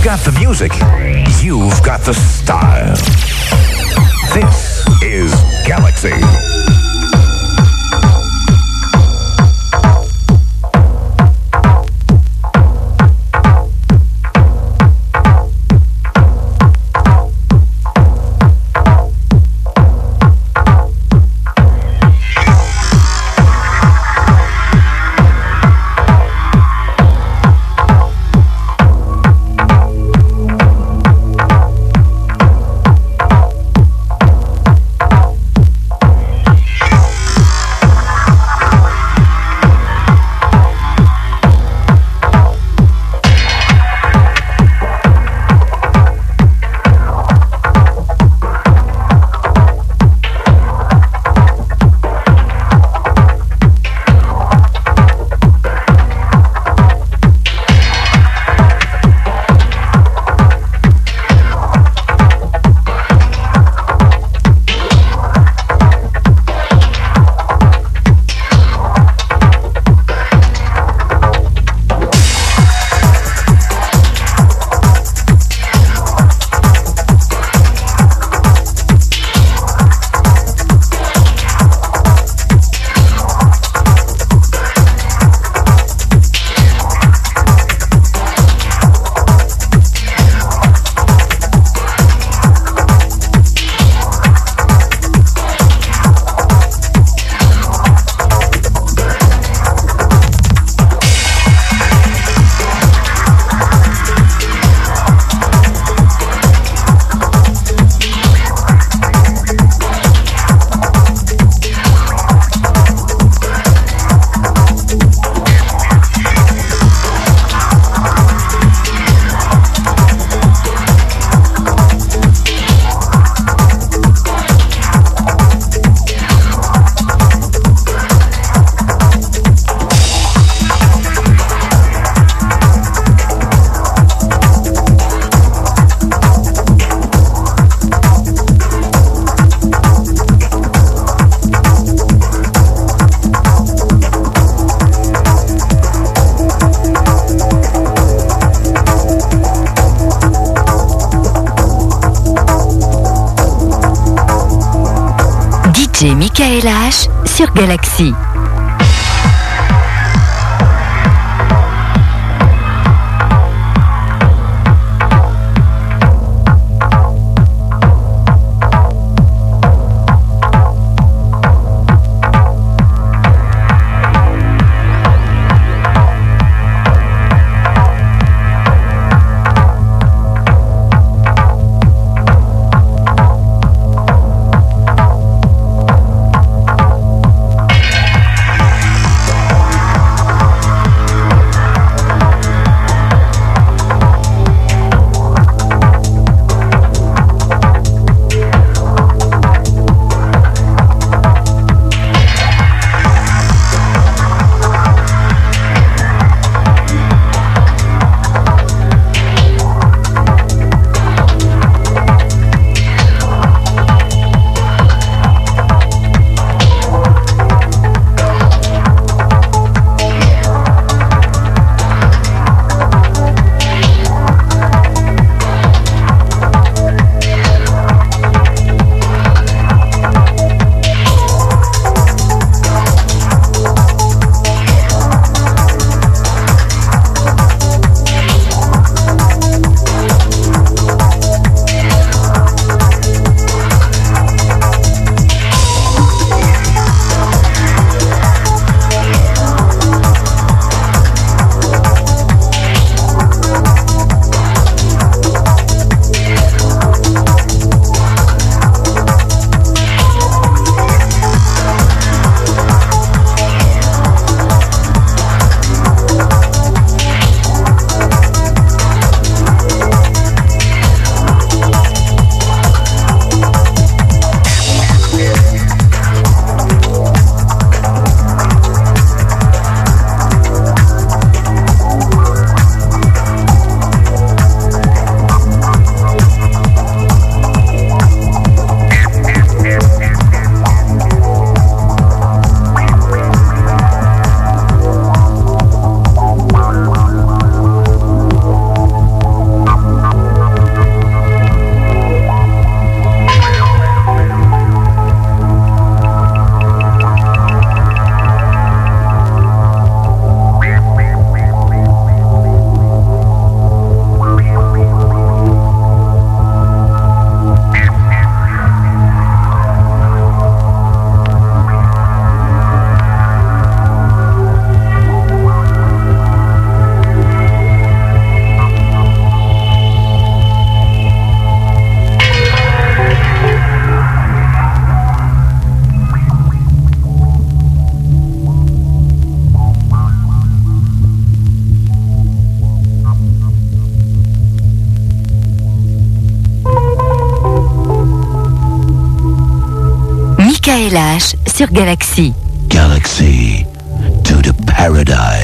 I've got the music. You've got the style. This is Galaxy. Galaxy. Galaxy to the paradise.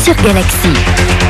Galaxy.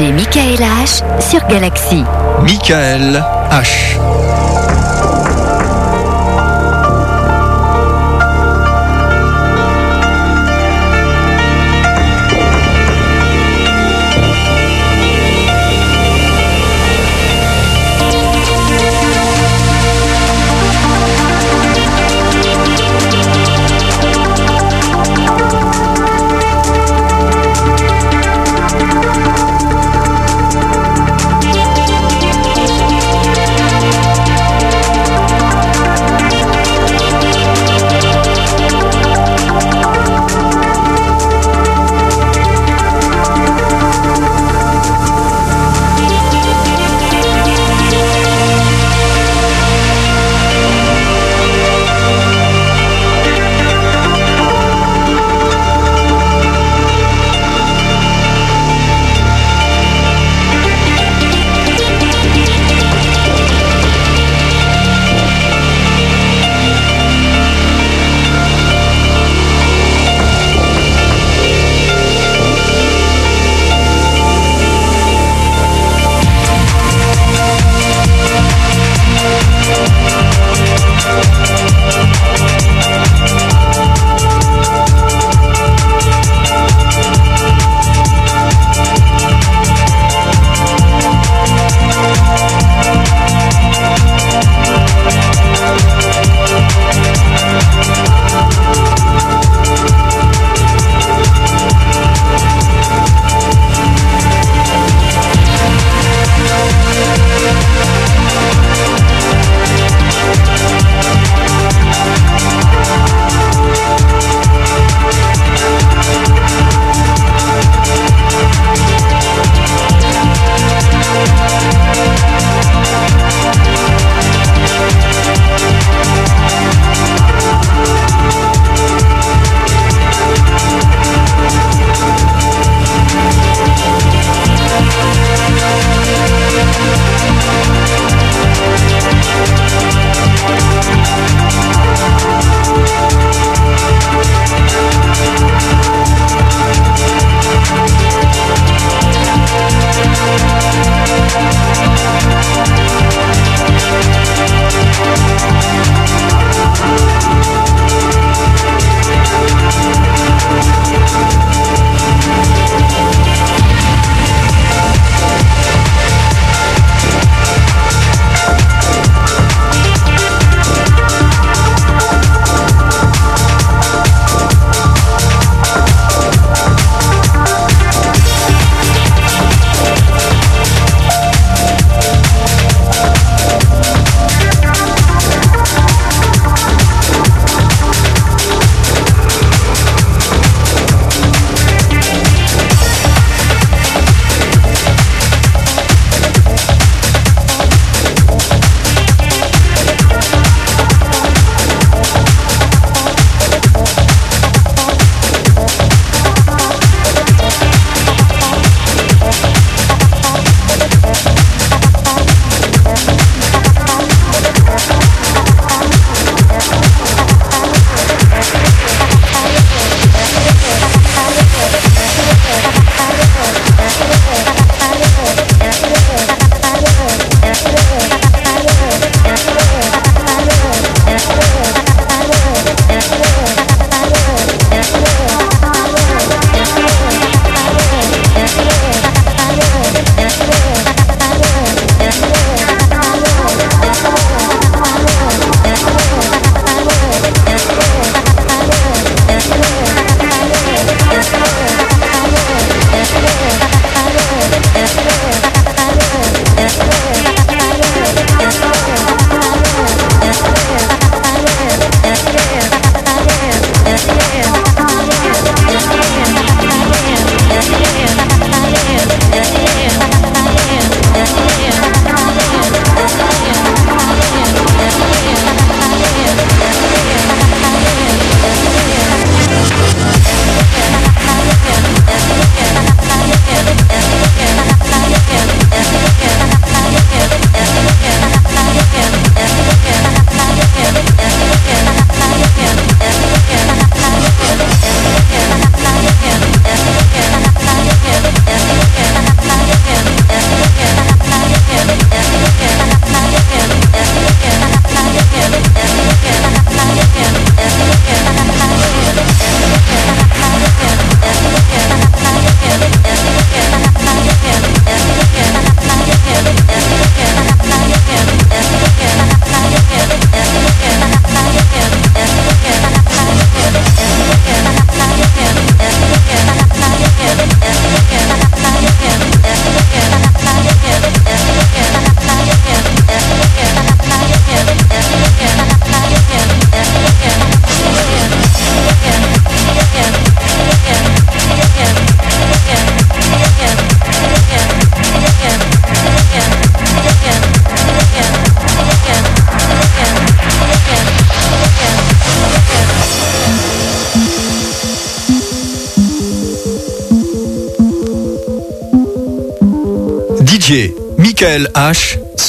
Michael H sur Galaxy. Michael H.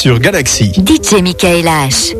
sur Galaxy. DJ Michael H.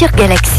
sur Galaxy.